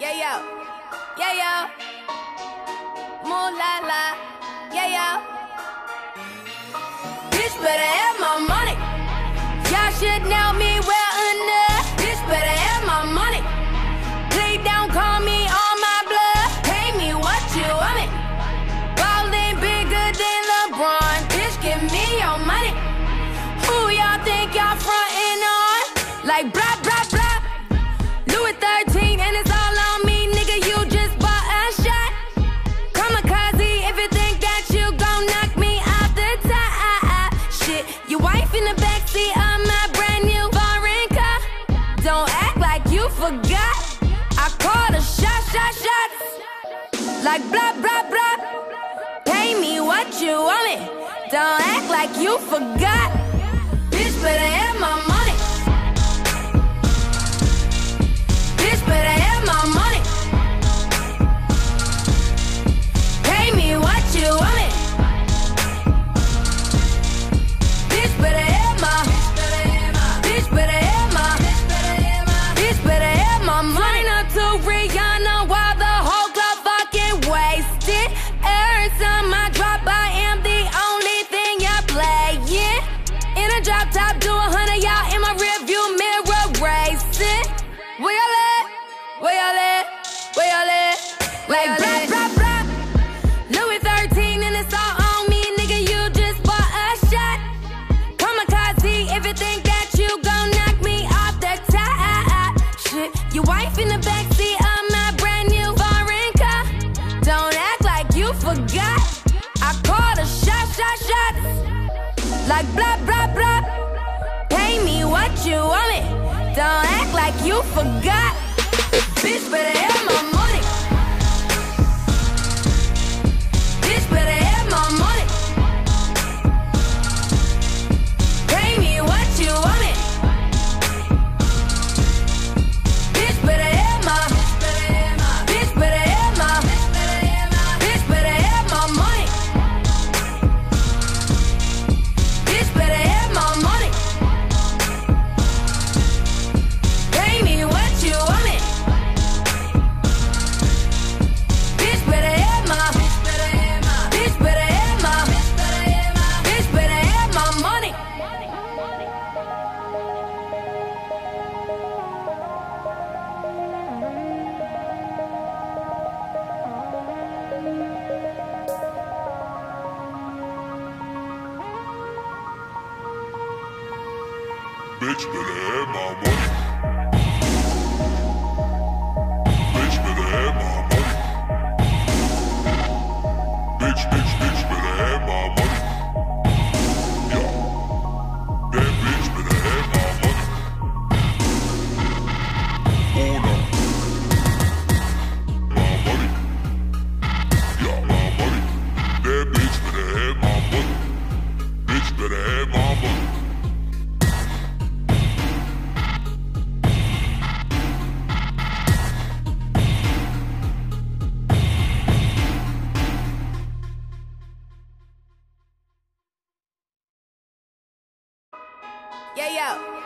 Yeah, yo. Yeah, yo. Moon la la. Yeah, yo. Bitch better have my money. Y'all should know me well enough. Bitch better have my money. Please don't call me on my blood. Pay me what you want me. Ballin' bigger than LeBron. Bitch, give me your money. Who y'all think y'all frontin' on? Like blah blah blah. Like blah blah blah. Pay me what you want me. Don't act like you forgot. Top, do a hundred y'all in my rearview mirror racing. Where y'all at? Where y'all at? Where y'all at? Like blah blah blah. Louis 13 and it's all on me, nigga. You just bought a shot. Kamikaze if you think that you gon' knock me off the top. Shit, your wife in the backseat of my brand new foreign car. Don't act like you forgot. I called a shot, shot, shots. Like blah. You want me. Don't act like you forgot. Bitch better have my Bitch better have my money. Yeah, yeah.